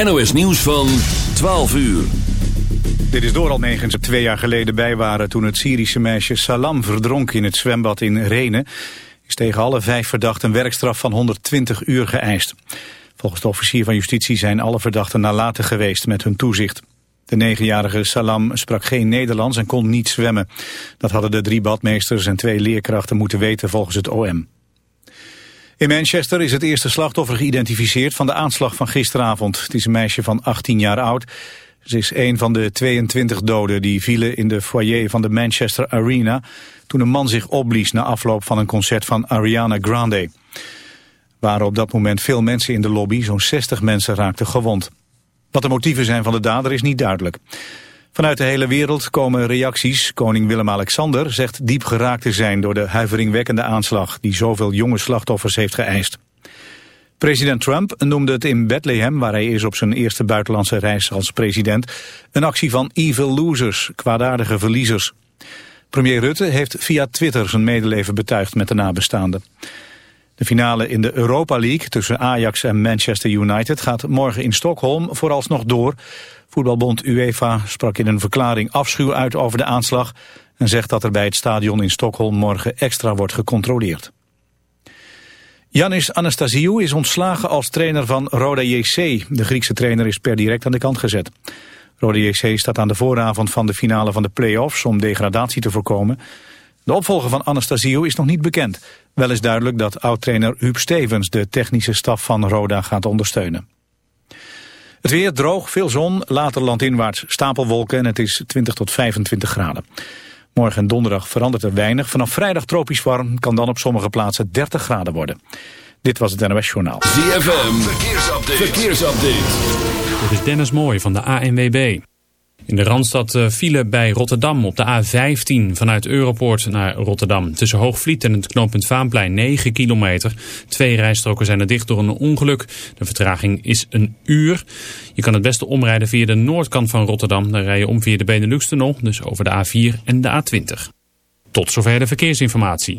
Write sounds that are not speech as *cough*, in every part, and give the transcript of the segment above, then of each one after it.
NOS Nieuws van 12 uur. Dit is Doral Negens twee jaar geleden bij waren toen het Syrische meisje Salam verdronk in het zwembad in Renen. Is tegen alle vijf verdachten een werkstraf van 120 uur geëist. Volgens de officier van justitie zijn alle verdachten nalaten geweest met hun toezicht. De negenjarige Salam sprak geen Nederlands en kon niet zwemmen. Dat hadden de drie badmeesters en twee leerkrachten moeten weten volgens het OM. In Manchester is het eerste slachtoffer geïdentificeerd van de aanslag van gisteravond. Het is een meisje van 18 jaar oud. Ze is een van de 22 doden die vielen in de foyer van de Manchester Arena... toen een man zich opblies na afloop van een concert van Ariana Grande. Er waren op dat moment veel mensen in de lobby, zo'n 60 mensen raakten gewond. Wat de motieven zijn van de dader is niet duidelijk. Vanuit de hele wereld komen reacties. Koning Willem-Alexander zegt diep geraakt te zijn door de huiveringwekkende aanslag die zoveel jonge slachtoffers heeft geëist. President Trump noemde het in Bethlehem, waar hij is op zijn eerste buitenlandse reis als president, een actie van evil losers, kwaadaardige verliezers. Premier Rutte heeft via Twitter zijn medeleven betuigd met de nabestaanden. De finale in de Europa League tussen Ajax en Manchester United gaat morgen in Stockholm vooralsnog door. Voetbalbond UEFA sprak in een verklaring afschuw uit over de aanslag... en zegt dat er bij het stadion in Stockholm morgen extra wordt gecontroleerd. Janis Anastasiou is ontslagen als trainer van Roda JC. De Griekse trainer is per direct aan de kant gezet. Roda JC staat aan de vooravond van de finale van de play-offs om degradatie te voorkomen. De opvolger van Anastasiou is nog niet bekend. Wel is duidelijk dat oud-trainer Huub Stevens de technische staf van Roda gaat ondersteunen. Het weer droog, veel zon, later landinwaarts stapelwolken en het is 20 tot 25 graden. Morgen en donderdag verandert er weinig. Vanaf vrijdag tropisch warm kan dan op sommige plaatsen 30 graden worden. Dit was het NOS Journaal. ZFM, verkeersupdate. verkeersupdate. Dit is Dennis Mooij van de ANWB. In de Randstad eh, file bij Rotterdam op de A15 vanuit Europoort naar Rotterdam. Tussen Hoogvliet en het knooppunt Vaanplein 9 kilometer. Twee rijstroken zijn er dicht door een ongeluk. De vertraging is een uur. Je kan het beste omrijden via de noordkant van Rotterdam. Dan rij je om via de Benelux-tunnel, dus over de A4 en de A20. Tot zover de verkeersinformatie.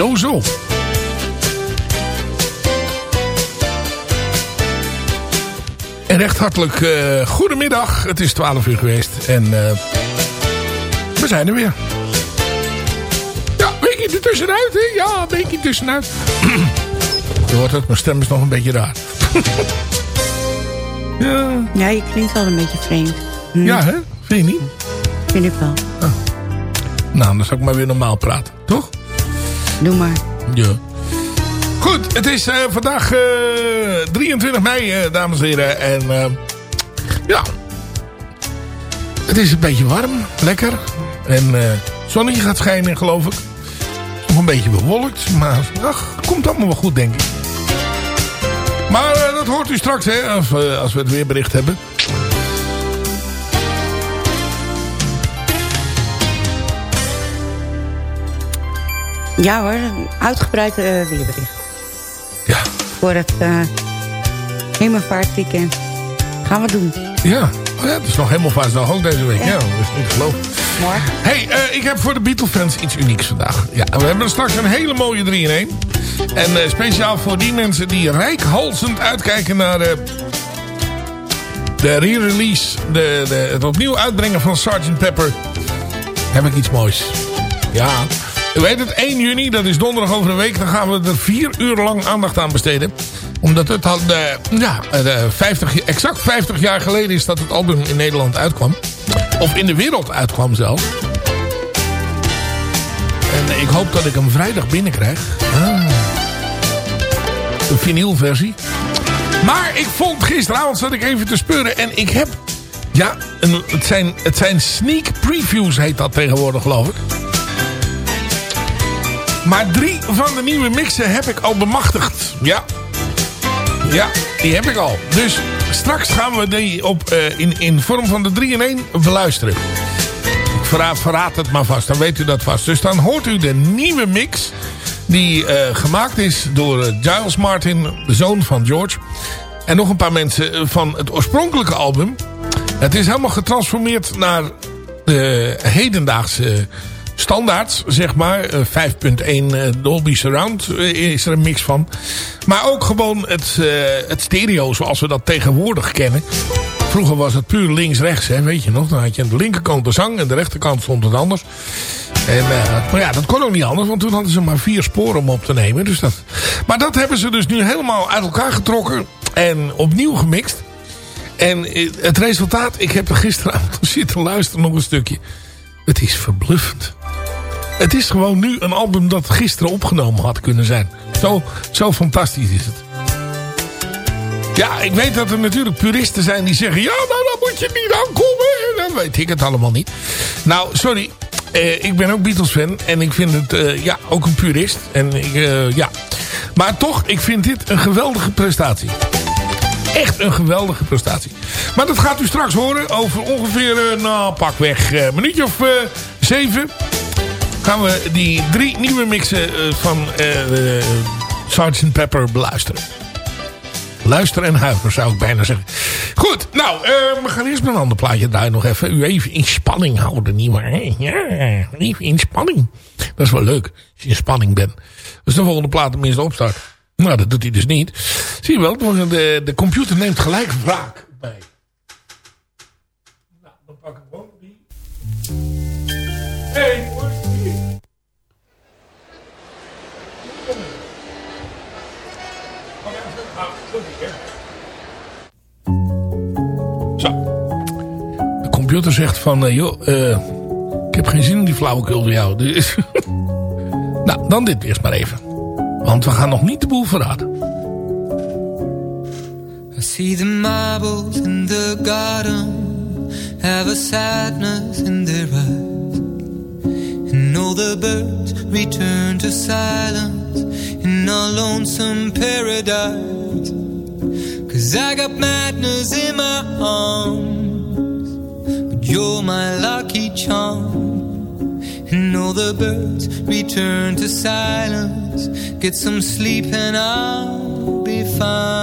Zo zo. En recht hartelijk uh, goedemiddag. Het is 12 uur geweest. En uh, we zijn er weer. Ja, een beetje ertussenuit, hè? Ja, een beetje tussenuit. *clears throat* je hoort het, mijn stem is nog een beetje raar. *laughs* ja. ja, je klinkt wel een beetje vreemd. Hm. Ja, hè? Vind je niet? Vind ik wel. Oh. Nou, dan zal ik maar weer normaal praten, toch? Doe maar. Ja. Goed, het is uh, vandaag uh, eh, 23 mei, uh, dames en heren. En ja, het is een beetje warm, lekker. En zonnetje gaat schijnen, geloof ik. Nog een beetje bewolkt, maar ach, komt allemaal wel goed, denk ik. Maar dat hoort u straks, hè, als, als we het weerbericht hebben. Ja hoor, uitgebreid uh, weerbericht. Ja. Voor het uh, hemelvaartweekend. Gaan we doen. Ja, oh ja het is nog hemelvaartsdag ook deze week. Ja, ja dat is niet geloof. Morgen. hey, uh, ik heb voor de Beatle-fans iets unieks vandaag. Ja, we hebben straks een hele mooie 3 in 1. En uh, speciaal voor die mensen die rijkhalsend uitkijken naar de, de re-release, de, de, het opnieuw uitbrengen van Sgt. Pepper, heb ik iets moois. Ja, u weet het, 1 juni, dat is donderdag over een week. Dan gaan we er vier uur lang aandacht aan besteden. Omdat het al, uh, ja, uh, 50, exact 50 jaar geleden is dat het album in Nederland uitkwam. Of in de wereld uitkwam zelf. En ik hoop dat ik hem vrijdag binnenkrijg. Ah. De vinylversie. Maar ik vond gisteravond zat ik even te speuren. En ik heb... Ja, een, het, zijn, het zijn sneak previews heet dat tegenwoordig geloof ik. Maar drie van de nieuwe mixen heb ik al bemachtigd. Ja. Ja, die heb ik al. Dus straks gaan we die op, uh, in, in vorm van de 3 in 1 beluisteren. Ik verraad, het maar vast, dan weet u dat vast. Dus dan hoort u de nieuwe mix die uh, gemaakt is door uh, Giles Martin, de zoon van George. En nog een paar mensen van het oorspronkelijke album. Het is helemaal getransformeerd naar de hedendaagse standaard, zeg maar. 5.1 uh, Dolby Surround uh, is er een mix van. Maar ook gewoon het, het stereo zoals we dat tegenwoordig kennen. Vroeger was het puur links-rechts, weet je nog. Dan had je aan de linkerkant de zang en de rechterkant stond het anders. En, maar ja, dat kon ook niet anders, want toen hadden ze maar vier sporen om op te nemen. Dus dat... Maar dat hebben ze dus nu helemaal uit elkaar getrokken en opnieuw gemixt. En het resultaat, ik heb er gisteravond *laughs* zitten luisteren nog een stukje. Het is verbluffend. Het is gewoon nu een album dat gisteren opgenomen had kunnen zijn. Zo, zo fantastisch is het. Ja, ik weet dat er natuurlijk puristen zijn die zeggen... ja, nou, dan moet je niet aankomen. Dan weet ik het allemaal niet. Nou, sorry. Eh, ik ben ook Beatles-fan. En ik vind het uh, ja, ook een purist. En ik, uh, ja. Maar toch, ik vind dit een geweldige prestatie. Echt een geweldige prestatie. Maar dat gaat u straks horen over ongeveer, nou, pakweg een minuutje of zeven gaan we die drie nieuwe mixen eh, van uh, Sgt. Pepper beluisteren. Luister en huiver zou ik bijna zeggen. Goed, nou, we gaan eerst met een ander plaatje draaien nog even. U even in spanning houden, nietwaar? Ja, even in spanning. Dat is wel leuk, als je in spanning bent. Dus de volgende plaat tenminste opstart. Nou, dat doet hij dus niet. Zie je wel, de, de computer neemt gelijk wraak bij. Nou, dan pak ik gewoon die. Hey, computer zegt van, uh, joh, uh, ik heb geen zin in die flauwekul van jou. Dus *laughs* nou, dan dit eerst maar even. Want we gaan nog niet de boel verraden. I see the marbles in the garden Have a sadness in their eyes And all the birds return to silence In a lonesome paradise Cause I got madness in my arms you're my lucky charm. And all the birds return to silence. Get some sleep and I'll be fine.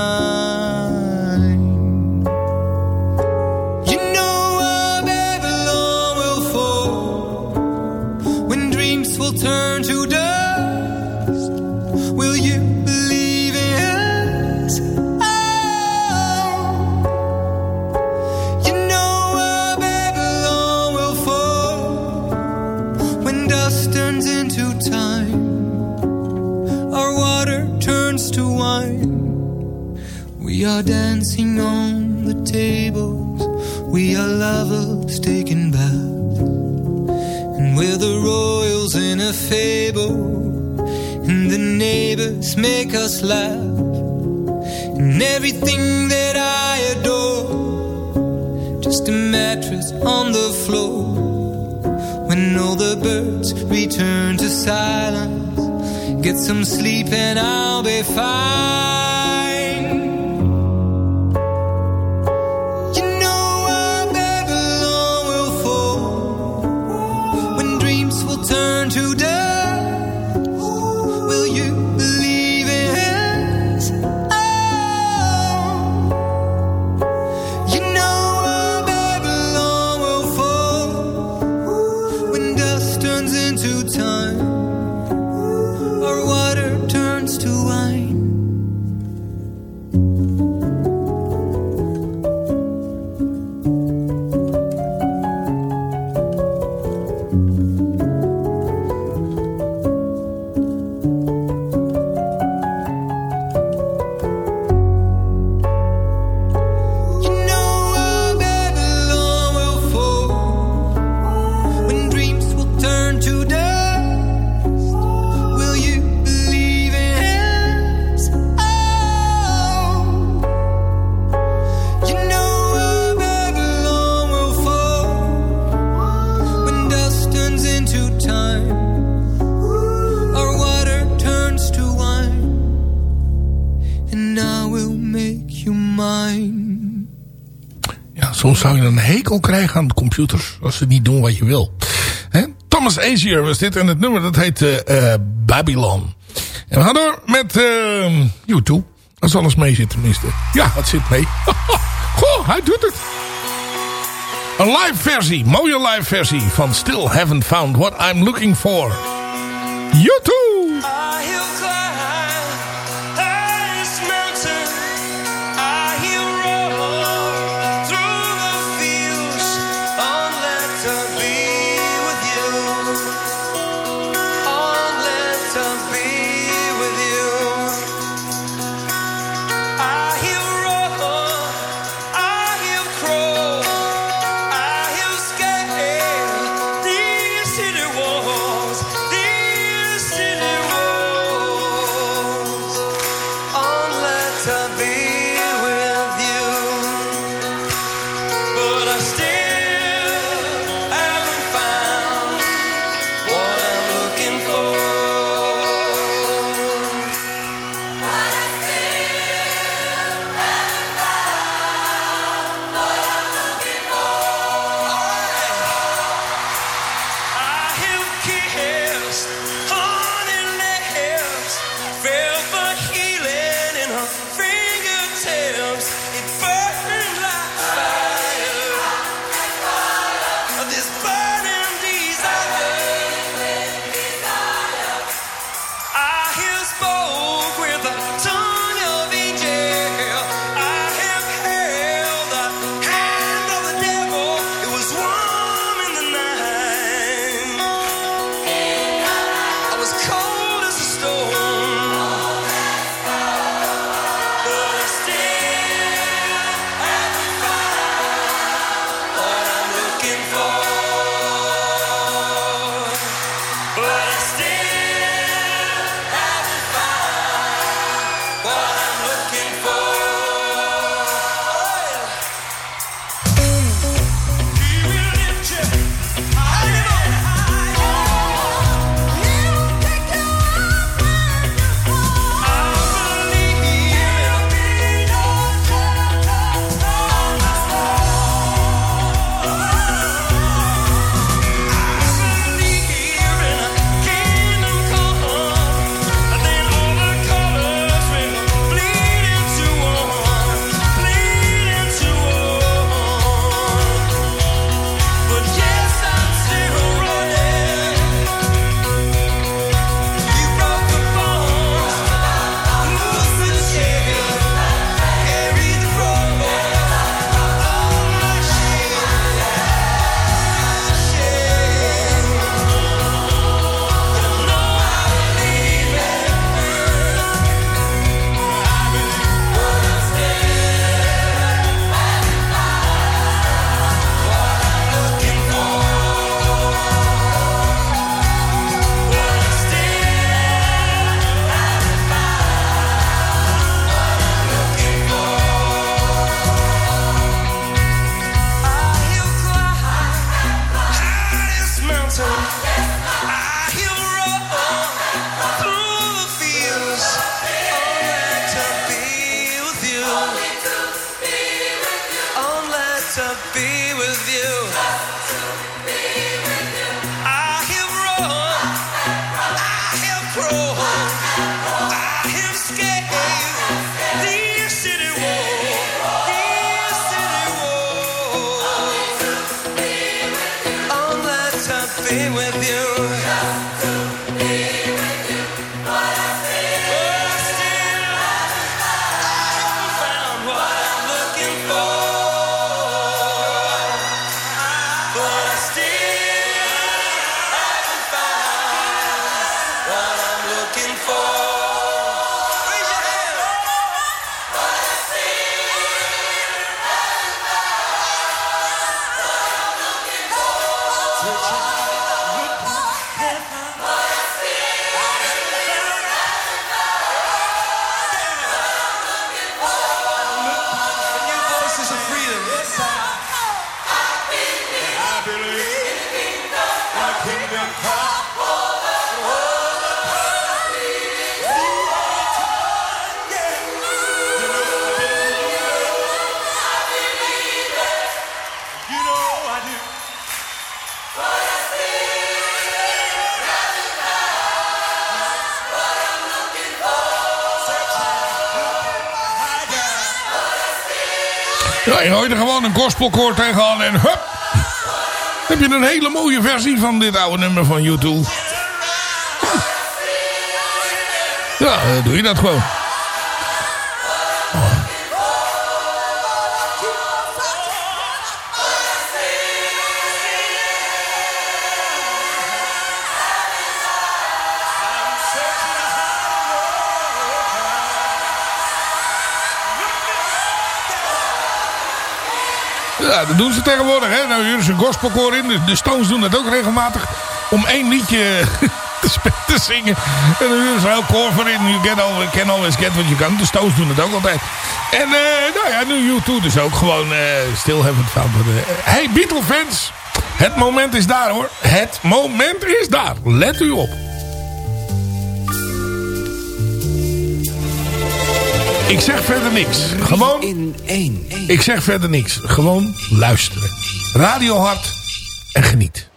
You know where Babylon will fall. When dreams will turn to dust dancing on the tables, we are lovers taking baths. And we're the royals in a fable, and the neighbors make us laugh. And everything that I adore, just a mattress on the floor. When all the birds return to silence, get some sleep and I'll be fine. Turn to hekel krijgen aan computers. Als ze niet doen wat je wil. Thomas Azier was dit. En het nummer dat heet eh, eh, Babylon. En we gaan door met uh, YouTube. Als alles mee zit tenminste. Ja, het zit mee. *laughs* Goh, hij doet het. Een live versie. Mooie live versie van Still Haven't Found What I'm Looking For. YouTube. Je gooit er gewoon een gospelkoor tegenaan en hup. heb je een hele mooie versie van dit oude nummer van YouTube. Ja, dan doe je dat gewoon. Ja, dat doen ze tegenwoordig. Hè? Nou, hier is een gospelkoor in. De, Stones doen dat ook regelmatig. Om één liedje *laughs* te, te zingen. En dan is er heel koor voor in. You get always, can always get what you can. De Stones doen het ook altijd. En eh, nou ja, nu U2 dus ook gewoon eh stil hebben fout. Maar, eh, hey, Beatle fans. Het moment is daar hoor. Het moment is daar. Let u op. Ik zeg verder niks. Gewoon in één. ik zeg verder niks. Gewoon luisteren. Radio hard en geniet.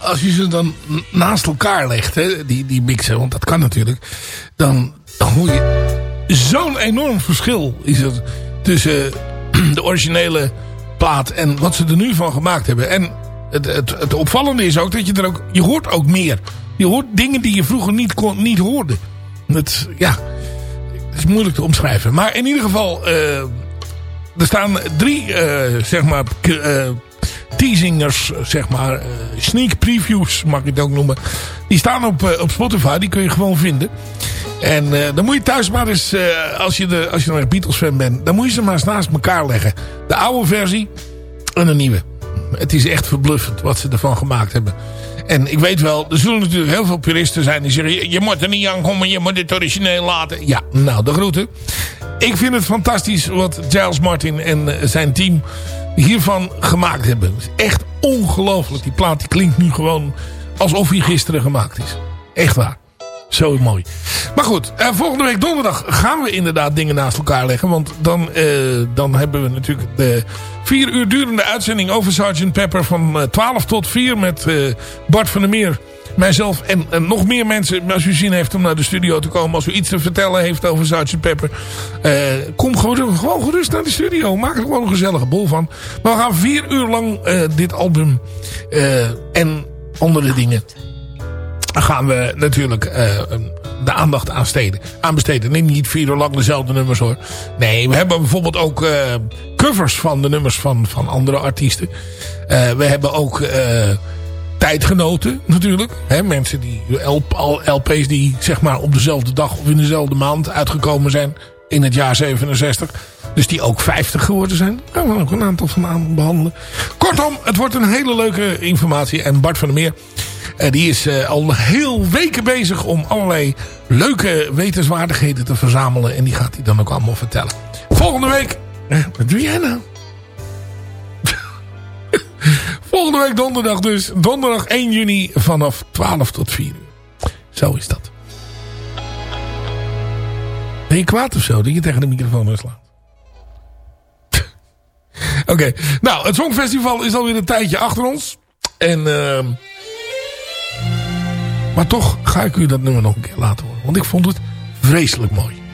Als je, ze dan naast elkaar legt, hè, die, die mixen, want dat kan natuurlijk, dan, hoor je zo'n enorm verschil is het tussen *clears throat* de originele plaat en wat ze er nu van gemaakt hebben. En het, het, het opvallende is ook dat je er ook, je hoort ook meer. Je hoort dingen die je vroeger niet, kon, niet hoorde. Dat, ja, het is moeilijk te omschrijven. Maar in ieder geval, eh, er staan drie, eh, zeg maar, eh, teasingers, zeg maar, eh, sneak previews mag ik het ook noemen. Die staan op, eh, op Spotify, die kun je gewoon vinden. En eh, dan moet je thuis maar eens, als, je de, als je echt Beatles fan bent, dan moet je ze maar eens naast elkaar leggen. De oude versie en de nieuwe. Het is echt verbluffend wat ze ervan gemaakt hebben. En ik weet wel, er zullen natuurlijk heel veel puristen zijn die zeggen... je, moet er niet aan komen, je moet het origineel laten. Ja, nou, de groeten. Ik vind het fantastisch wat Giles Martin en zijn team hiervan gemaakt hebben. Is echt ongelooflijk. Die plaat die klinkt nu gewoon alsof hij gisteren gemaakt is. Echt waar. Zo mooi. Maar goed, eh, volgende week donderdag gaan we inderdaad dingen naast elkaar leggen. Want dan, eh, dan hebben we natuurlijk de vier uur durende uitzending over Sgt. Pepper van eh, 12 tot 4 met eh, Bart van der Meer. Mijzelf en, nog meer mensen. Als u zin heeft om naar de studio te komen. Als u iets te vertellen heeft over Sgt. Pepper. eh, kom gewoon, gewoon gerust naar de studio. Maak er gewoon een gezellige bol van. Maar we gaan vier uur lang eh, dit album eh, en andere dingen gaan we natuurlijk de aandacht aan, steden, aan besteden. Nee, niet vier uur lang dezelfde nummers hoor. Nee, we hebben bijvoorbeeld ook covers van de nummers van, van andere artiesten. We hebben ook tijdgenoten natuurlijk. Mensen die LP's die zeg maar op dezelfde dag of in dezelfde maand uitgekomen zijn. In het jaar 67. Dus die ook 50 geworden zijn. Daar gaan we ook een aantal van aan behandelen. Kortom, het wordt een hele leuke informatie. En Bart van der Meer... Eh, die is eh, al heel weken bezig om allerlei leuke wetenswaardigheden te verzamelen. En die gaat hij dan ook allemaal vertellen. Volgende week... Eh, wat doe jij nou? Volgende week donderdag dus. Donderdag 1 juni vanaf 12 tot 4 uur. Zo is dat. Ben je kwaad of zo? Dat je tegen de microfoon slaat? *laughs* Oké. Nou, het Songfestival is alweer een tijdje achter ons. En... ehm maar toch ga ik u dat nummer nog een keer laten horen. Want ik vond het vreselijk mooi.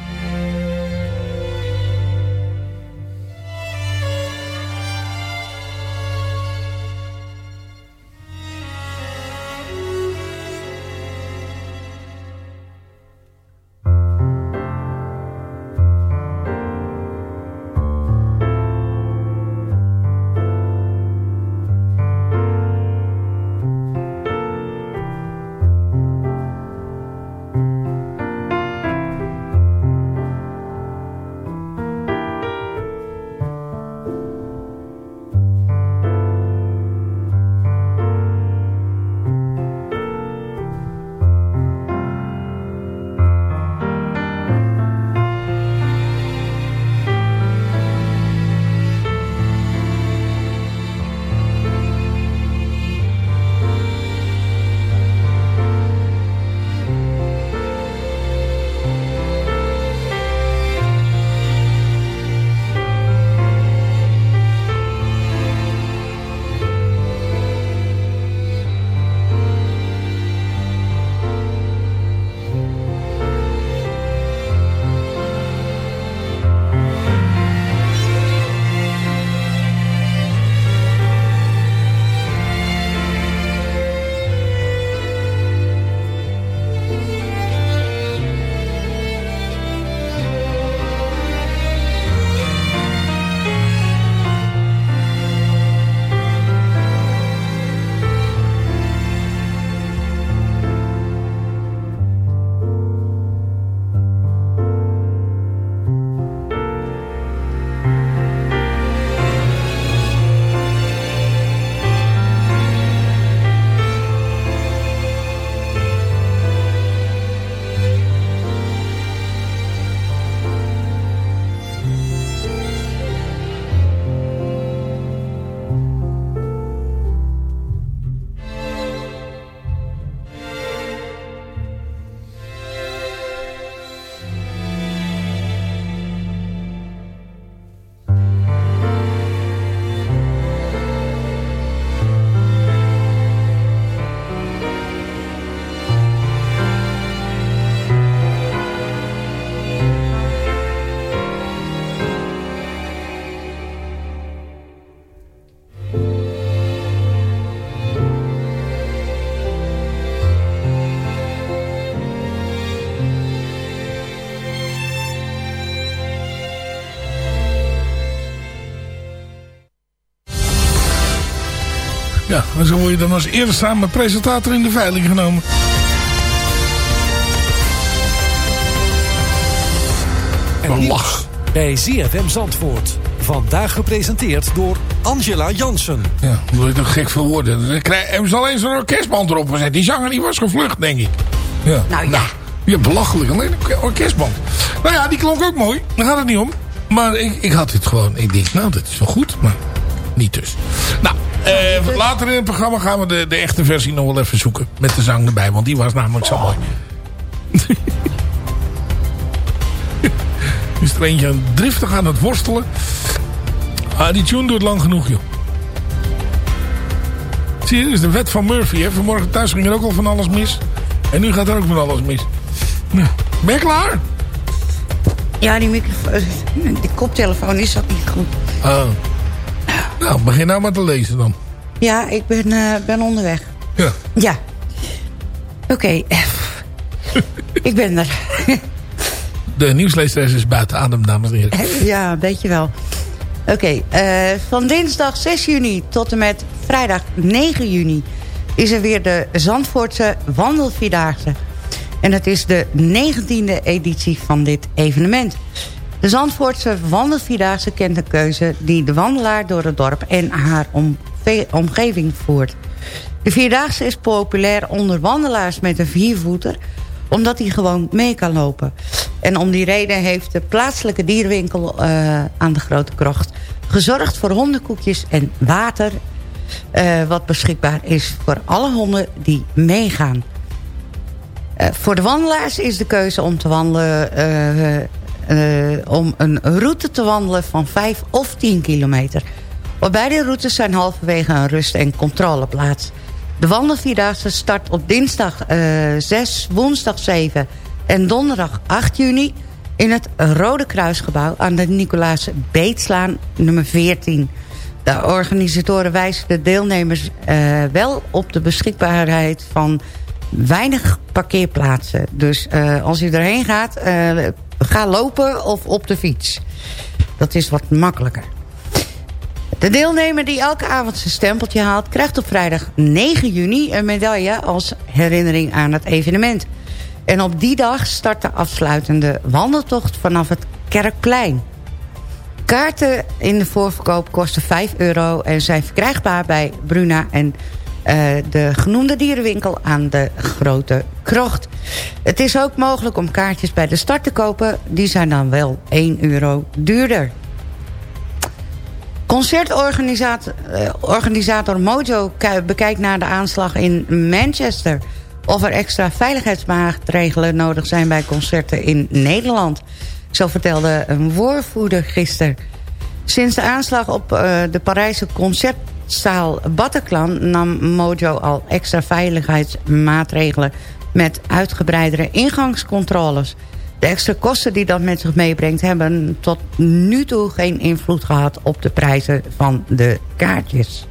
En zo word je dan als eerste samen presentator in de veiling genomen. En lach bij ZFM Zandvoort. Vandaag gepresenteerd door Angela Jansen. Ja, word ik nog gek voor woorden. Dan krijg- hebben ze alleen zo'n orkestband erop gezet. Die zanger die was gevlucht, denk ik. Ja. Nou ja. ja, belachelijk. Alleen een orke- orkestband. Nou ja, die klonk ook mooi. Daar gaat het niet om. Maar ik, ik had dit gewoon... Ik denk, nou, dat is wel goed. Maar niet dus. Eh, later in het programma gaan we de, de echte versie nog wel even zoeken. Met de zang erbij. Want die was namelijk zo mooi. *laughs* is er eentje aan driftig aan het worstelen. Ah, die tune duurt lang genoeg, joh. Zie je, dat is de wet van Murphy. Hè? Vanmorgen thuis ging er ook al van alles mis. En nu gaat er ook van alles mis. Nou, ben je klaar? Ja, die microfoon, die koptelefoon is dat niet goed. Ah. Nou, begin nou maar te lezen dan. Ja, ik ben, eh, ben onderweg. Ja. Ja. Oké. *laughs* ik ben er. De nieuwsleesteres is buiten adem, dames en heren. *laughs* ja, weet je wel. Oké, eh, van dinsdag 6 juni tot en met vrijdag 9 juni... is er weer de Zandvoortse Wandelvierdaagse. En het is de 19e editie van dit evenement. De Zandvoortse Wandelvierdaagse kent een keuze... die de wandelaar door het dorp en haar omgeving voert. De Vierdaagse is populair onder wandelaars met een viervoeter omdat hij gewoon mee kan lopen. En om die reden heeft de plaatselijke dierenwinkel eh, aan de Grote Krocht... gezorgd voor hondenkoekjes en water... eh, wat beschikbaar is voor alle honden die meegaan. Eh, voor de wandelaars is de keuze om te wandelen... eh, eh, om een route te wandelen van 5 of 10 kilometer. Op beide routes zijn halverwege een rust- en controleplaats. De wandelvierdaagse start op dinsdag eh 6, woensdag 7 en donderdag 8 juni... in het Rode Kruisgebouw aan de Nicolaas Beetslaan nummer 14. De organisatoren wijzen de deelnemers eh, wel op de beschikbaarheid van weinig parkeerplaatsen. Dus eh, als u erheen gaat, eh, ga lopen of op de fiets. Dat is wat makkelijker. De deelnemer die elke avond zijn stempeltje haalt... krijgt op vrijdag 9 juni een medaille als herinnering aan het evenement. En op die dag start de afsluitende wandeltocht vanaf het Kerkplein. Kaarten in de voorverkoop kosten 5 euro... en zijn verkrijgbaar bij Bruna en de genoemde dierenwinkel aan de Grote Krocht. Het is ook mogelijk om kaartjes bij de start te kopen. Die zijn dan wel 1 euro duurder. Concertorganisator eh, Mojo ki- bekijkt naar de aanslag in Manchester... of er extra veiligheidsmaatregelen nodig zijn bij concerten in Nederland. Zo vertelde een woordvoerder gisteren. Sinds de aanslag op eh, de Parijse concertzaal Bataclan... nam Mojo al extra veiligheidsmaatregelen... met uitgebreidere ingangscontroles... De extra kosten die dat met zich meebrengt... hebben tot nu toe geen invloed gehad op de prijzen van de kaartjes.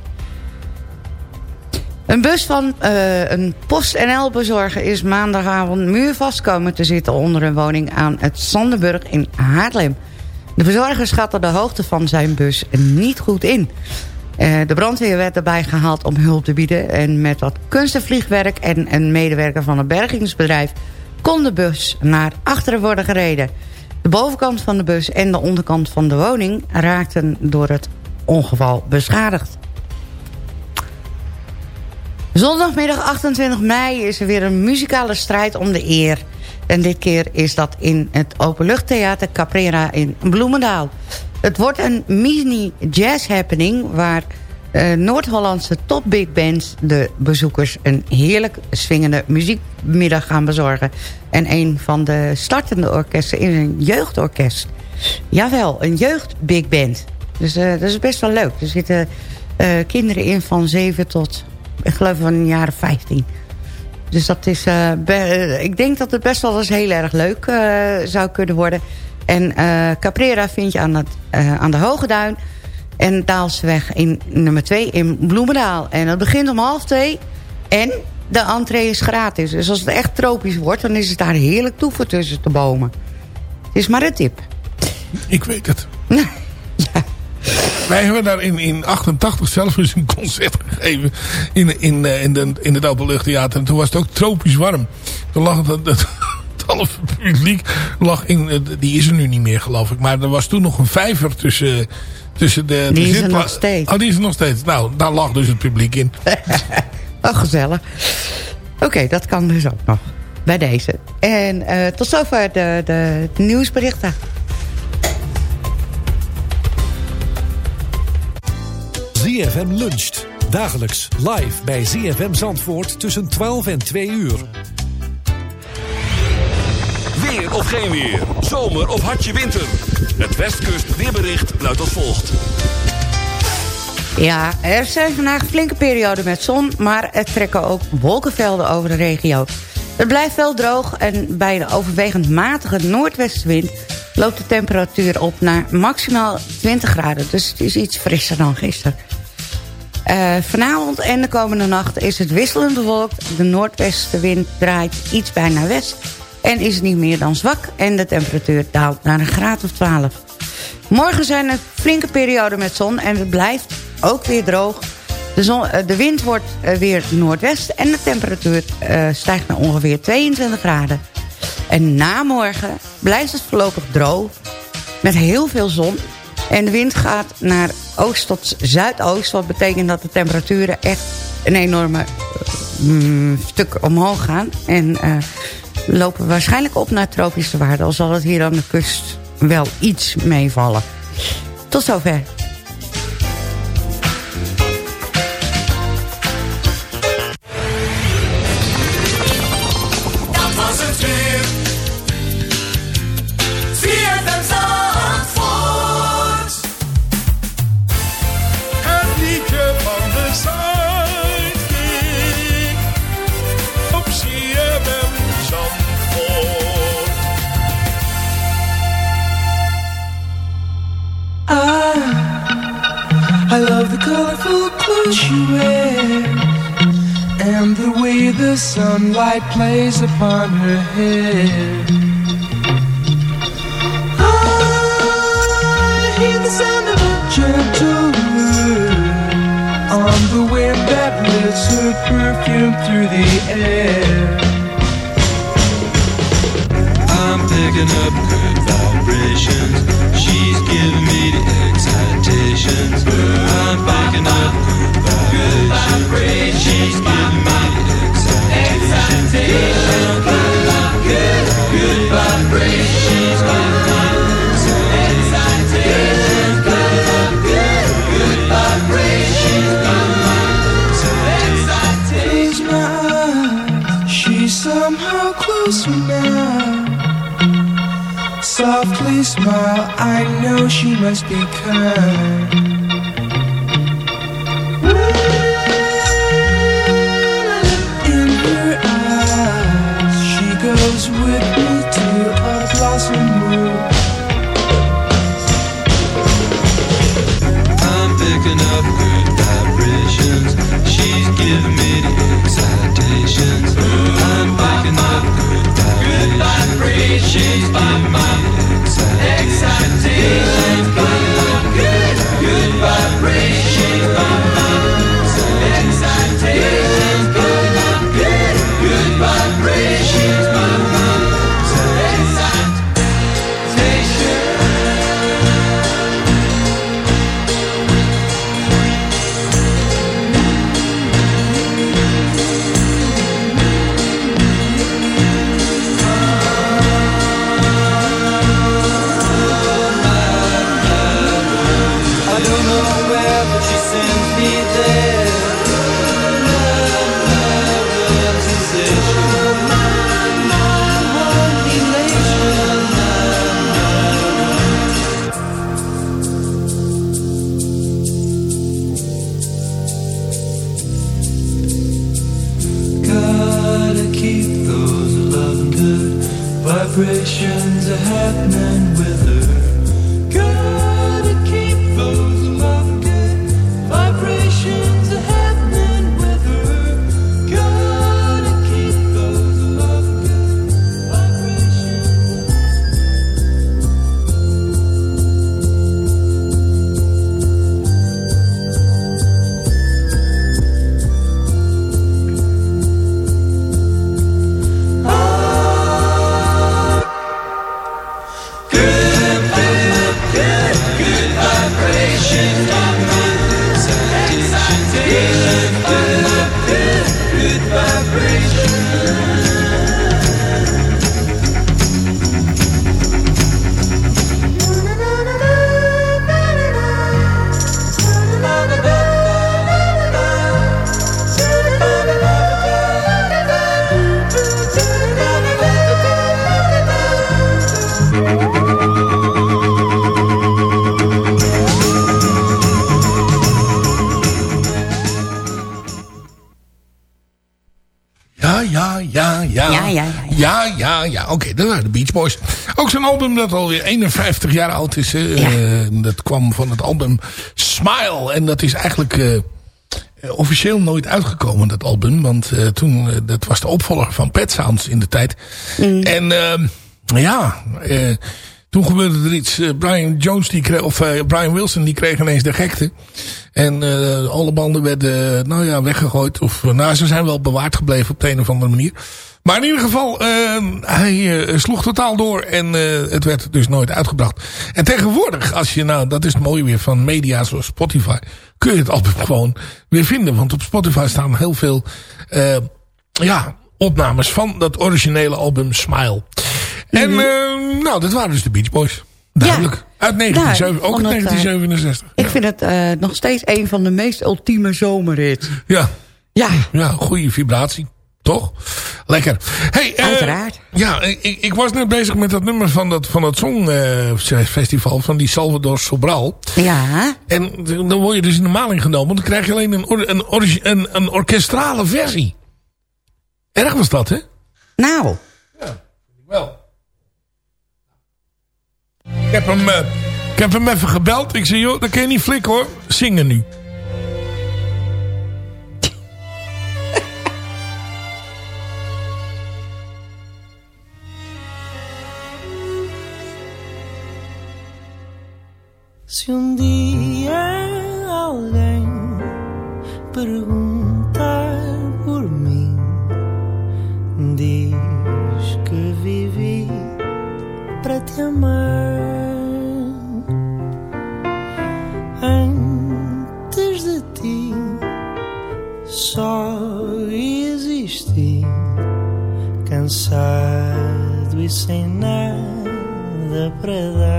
Een bus van eh, een PostNL-bezorger is maandagavond muurvast komen te zitten... onder een woning aan het Sandenburg in Haarlem. De bezorger schatte de hoogte van zijn bus niet goed in. Eh, de brandweer werd erbij gehaald om hulp te bieden... en met wat kunstenvliegwerk en een medewerker van een bergingsbedrijf kon de bus naar achteren worden gereden. De bovenkant van de bus en de onderkant van de woning raakten door het ongeval beschadigd. Zondagmiddag 28 mei is er weer een muzikale strijd om de eer. En dit keer is dat in het Openluchttheater Caprera in Bloemendaal. Het wordt een mini jazz happening waar eh, Noord-Hollandse top big bands de bezoekers een heerlijk swingende muziekmiddag gaan bezorgen. En een van de startende orkesten is een jeugdorkest. Jawel, een jeugd big band. Dus eh, dat is best wel leuk. Er zitten eh, kinderen in van 7 tot, ik geloof van een jaar of 15. Dus dat is, ik denk dat het best wel eens heel erg leuk zou kunnen worden. En eh, Caprera vind je aan, het, eh, aan de Hoge Duin. En Daalsweg in nummer 2 in Bloemendaal. En dat begint om half twee. En de entree is gratis. Dus als het echt tropisch wordt, dan is het daar heerlijk toeven tussen de bomen. Het is maar een tip. Ik weet het. *laughs* Wij hebben daar in, in 88 zelf eens een concert gegeven. In, in, eh, in, de, in het Openluchttheater. En toen was het ook tropisch warm. Toen lag het, het halve publiek lag in... Die is er nu niet meer geloof ik. Maar er was toen nog een vijver tussen, Tussen de, Die de is er nog steeds. Oh, die is er nog steeds. Nou, daar lag dus het publiek in. *laughs* Oh, gezellig. Oké, dat kan dus ook nog. Bij deze. En eh, tot zover de, de, de nieuwsberichten. ZFM luncht. Dagelijks live bij ZFM Zandvoort tussen 12 en 2 uur. Of geen weer. Zomer of hartje winter. Het Westkust weerbericht luidt als volgt. Ja, er zijn vandaag flinke periode met zon... maar er trekken ook wolkenvelden over de regio. Het blijft wel droog en bij de overwegend matige noordwestenwind... loopt de temperatuur op naar maximaal 20 graden. Dus het is iets frisser dan gisteren. Eh, vanavond en de komende nacht is het wisselend bewolkt. De noordwestenwind draait iets bij naar west... en is niet meer dan zwak en de temperatuur daalt naar een graad of 12. Morgen zijn er flinke perioden met zon en het blijft ook weer droog. De, eh, de wind wordt eh, weer noordwest en de temperatuur eh, stijgt naar ongeveer 22 graden. En na morgen blijft het voorlopig droog met heel veel zon. En de wind gaat naar oost tot zuidoost. Wat betekent dat de temperaturen echt een enorme mm, stuk omhoog gaan. En eh, lopen waarschijnlijk op naar tropische waarden. Al zal het hier aan de kust wel iets meevallen. Tot zover. Plays upon her hair. I ah, hear the sound of a gentle on the wind that lifts her perfume through the air. I'm picking up she must be kind. Oké, dat waren de Beach Boys. Ook zo'n album dat alweer 51 jaar oud is. hè. Eh, dat kwam van het album Smile. En dat is eigenlijk eh, officieel nooit uitgekomen, dat album. Want eh, toen, dat was de opvolger van Pet Sounds in de tijd. En ehm, ja, toen gebeurde er iets. Brian Jones, die kreeg, of Brian Wilson, die kreeg ineens de gekte. En alle banden werden, nou ja, weggegooid. Of, nou, ze zijn wel bewaard gebleven op de een of andere manier. Maar in ieder geval, eh, hij eh, sloeg totaal door en eh, het werd dus nooit uitgebracht. En tegenwoordig, als je nou, dat is het mooie weer van media zoals Spotify, kun je het album *laughs* gewoon weer vinden. Want op Spotify staan heel veel, eh, ja, opnames van dat originele album Smile. En eh, nou, dat waren dus de Beach Boys. Duidelijk. Uit 1967, Nou, ook uit vond het, eh, 1967. Ik vind het nog steeds een van de meest ultieme zomerhits. Ja. Ja. Ja, goede vibratie. Toch? Lekker. Hey, eh, Uiteraard. Ja, ik, ik was net bezig met dat nummer van dat, van dat songfestival. van die Salvador Sobral. Ja. En dan word je dus in de maling genomen. Dan krijg je alleen een, or- een, origi- een, een orkestrale versie. Erg was dat, hè? Nou. Wel. Ik heb hem, eh, ik heb hem even gebeld. Ik zei, joh, dat kan je niet flikken hoor. Zingen nu. Se um dia alguém perguntar por mim, diz que vivi para te amar. Antes de ti, só existi, cansado e sem nada para dar.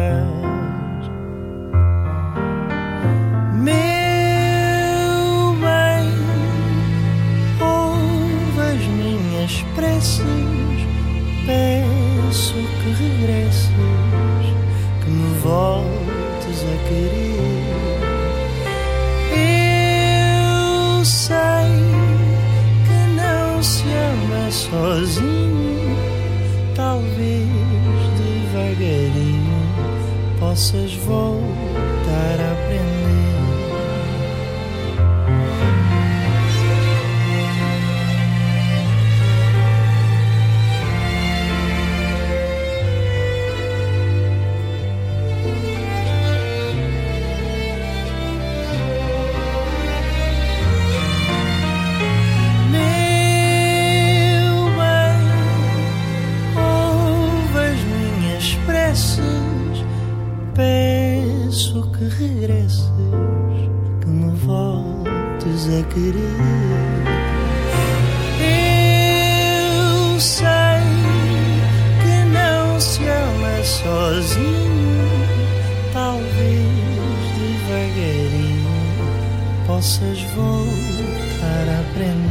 Possas voltar a aprender.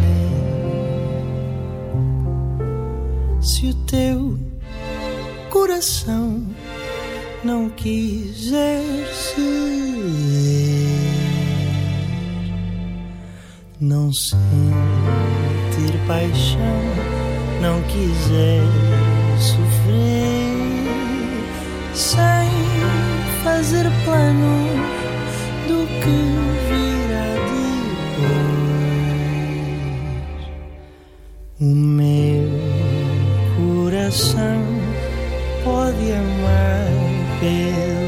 Se o teu coração não quiser ser, não sentir paixão, não quiser sofrer, sem fazer planos do que coração pode amar pelos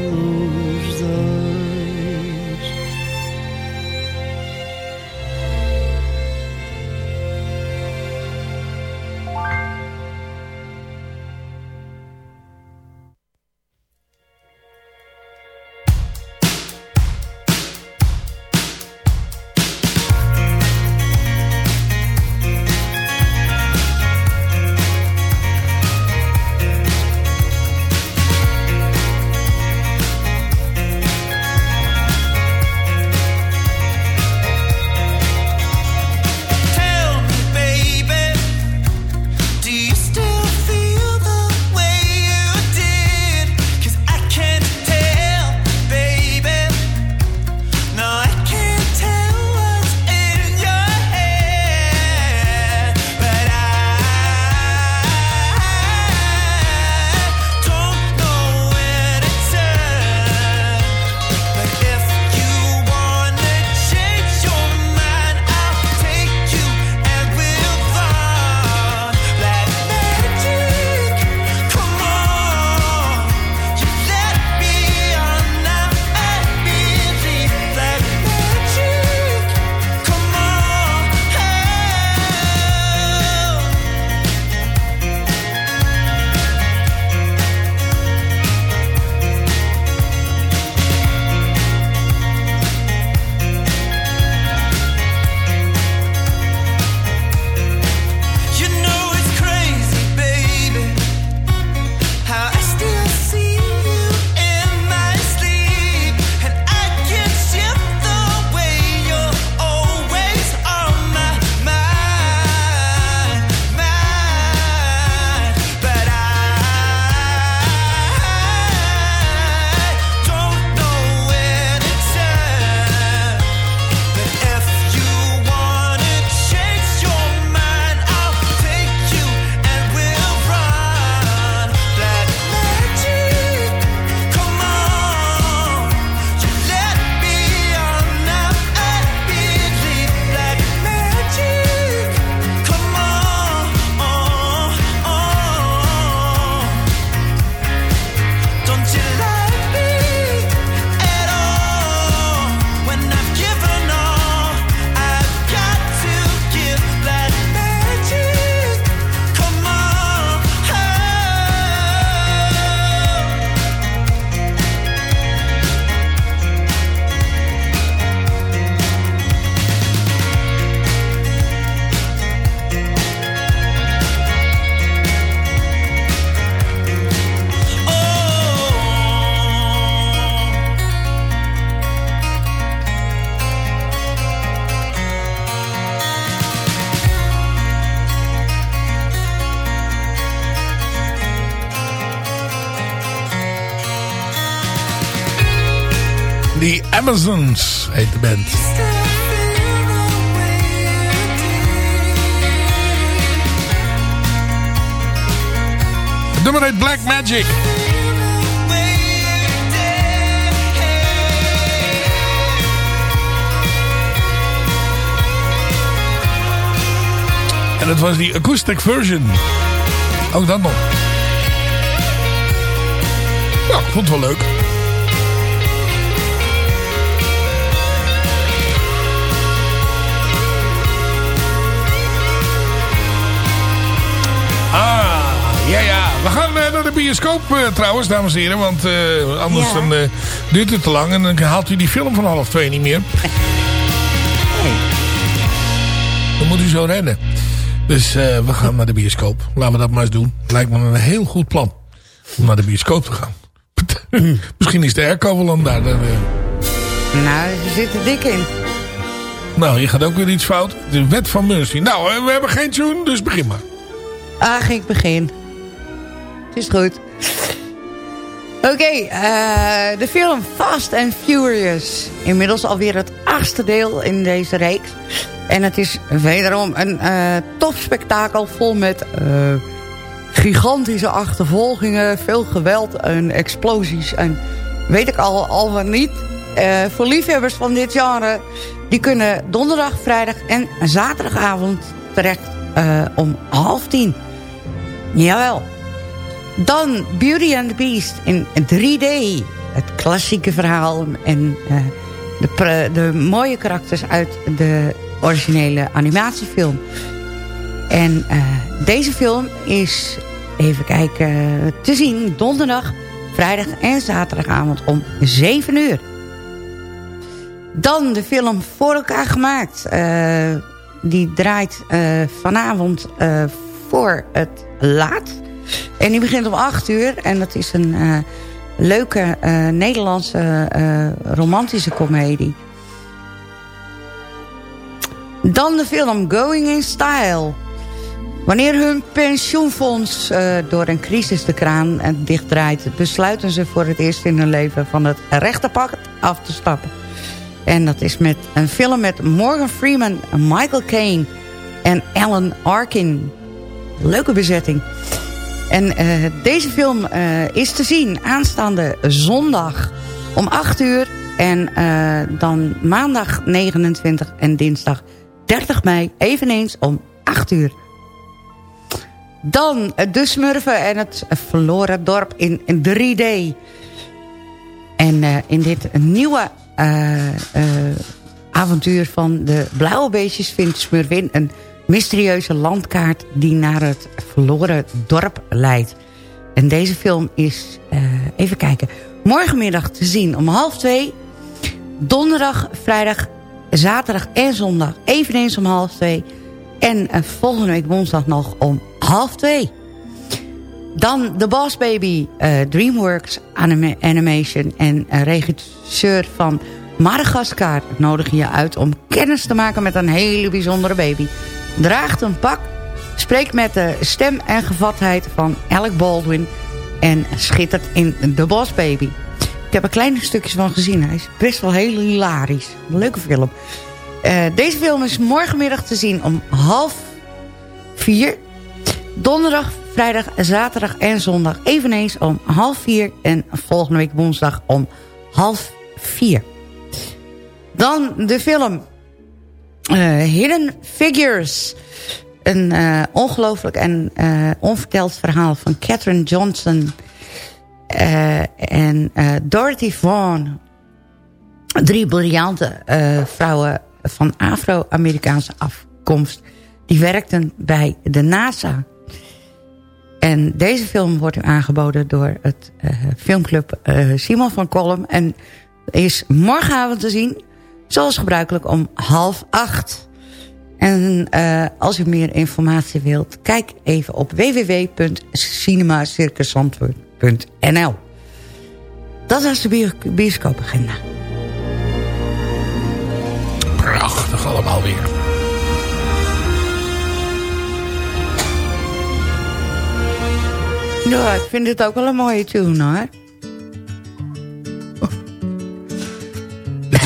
Amazons heet de band. Het nummer heet Black Magic. En het was die acoustic version. Ook dat nog. Ik vond het wel leuk. Ja, ja. We gaan eh, naar de bioscoop eh, trouwens, dames en heren. Want eh, anders Ja. dan, duurt het te lang. En dan haalt u die film van half twee niet meer. *laughs* Dan moet u zo rennen. Dus we gaan naar de bioscoop. Laten we dat maar eens doen. Lijkt me een heel goed plan. Om naar de bioscoop te gaan. *laughs* Misschien is de airco wel om daar. dan. Nou, ze zitten dik in. Nou, je gaat ook weer iets fout. De wet van Murphy. Nou, we hebben geen tune, dus begin maar. Ach, ik begin. Is goed. Oké, eh, de film Fast and Furious. Inmiddels alweer het achtste deel in deze reeks. En het is wederom een eh topspektakel vol met eh, gigantische achtervolgingen, veel geweld en explosies. En weet ik al, al wat niet. Voor liefhebbers van dit genre, die kunnen donderdag, vrijdag en zaterdagavond terecht om half tien. Jawel. Dan Beauty and the Beast in 3D. Het klassieke verhaal en eh, de, de mooie karakters uit de originele animatiefilm. En eh, deze film is, even kijken, te zien donderdag, vrijdag en zaterdagavond om 7 uur. Dan de film Voor elkaar gemaakt. Eh, die draait vanavond voor het laat. En die begint om 8 uur. En dat is een eh, leuke eh, Nederlandse eh, romantische komedie. Dan de film Going in Style. Wanneer hun pensioenfonds door een crisis de kraan dichtdraait... besluiten ze voor het eerst in hun leven van het rechte pad af te stappen. En dat is met een film met Morgan Freeman, Michael Caine en Alan Arkin. Leuke bezetting. En eh, deze film eh, is te zien aanstaande zondag om 8 uur. En eh, dan maandag 29 en dinsdag 30 mei eveneens om 8 uur. Dan De Smurfen en het verloren dorp in 3D. En in dit nieuwe avontuur van de blauwe beestjes vindt Smurfin een mysterieuze landkaart die naar het verloren dorp leidt. En deze film is, eh, even kijken, morgenmiddag te zien om half twee. Donderdag, vrijdag, zaterdag en zondag eveneens om half twee. En eh, volgende week woensdag nog om half twee. Dan The Boss Baby, eh, DreamWorks anima- Animation en regisseur van Madagaskar nodig je uit om kennis te maken met een hele bijzondere baby. Draagt een pak, spreekt met de stem en gevatheid van Alec Baldwin en schittert in The Boss Baby. Ik heb er kleine stukjes van gezien. Hij is best wel heel hilarisch. Een leuke film. Eh, deze film is morgenmiddag te zien om half vier. Donderdag, vrijdag, zaterdag en zondag eveneens om half vier. En volgende week woensdag om half vier. Dan de film Hidden Figures. Een eh, ongelooflijk en eh, onverteld verhaal van Catherine Johnson... eh, en eh, Dorothy Vaughan. Drie briljante eh, vrouwen van Afro-Amerikaanse afkomst... die werkten bij de NASA... En deze film wordt u aangeboden door het eh, filmclub eh, Simon van Kolm. En is morgenavond te zien, zoals gebruikelijk, om half acht. En eh, als u meer informatie wilt, kijk even op www.cinemacircuszandvoort.nl Dat was de bio bioscoopagenda. Prachtig allemaal weer. Ja, ik vind dit ook wel een mooie tune hoor.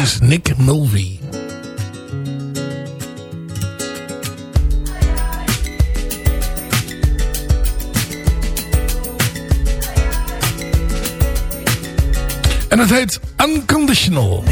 is Nick Mulvey. En het heet Unconditional.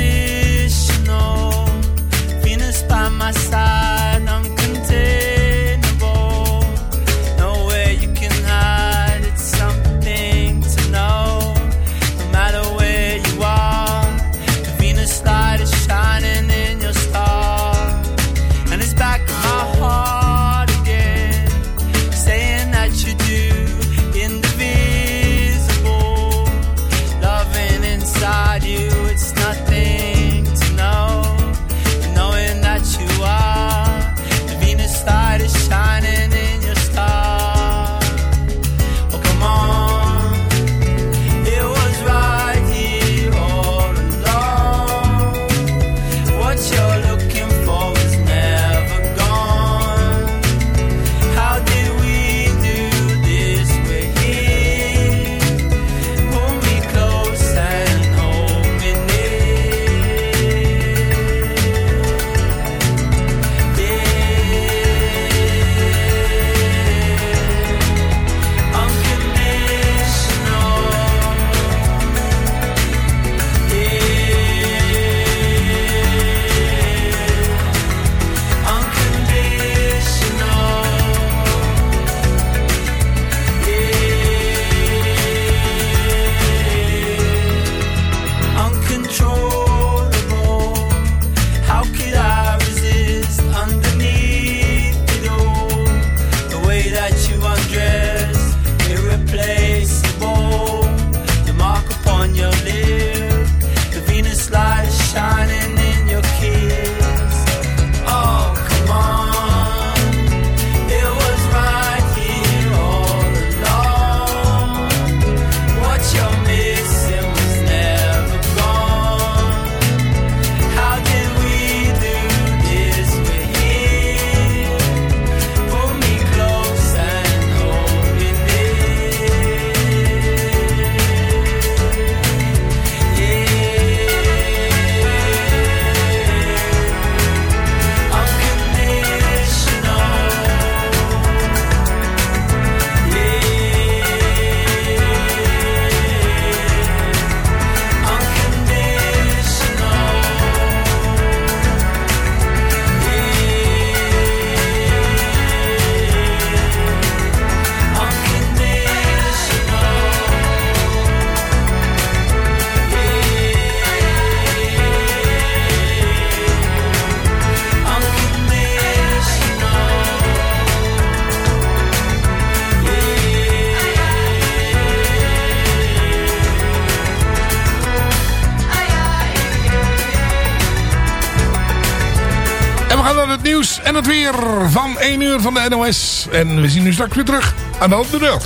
1 uur van de NOS. En we zien u straks weer terug aan de andere,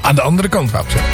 aan de andere kant, wou ik zeggen.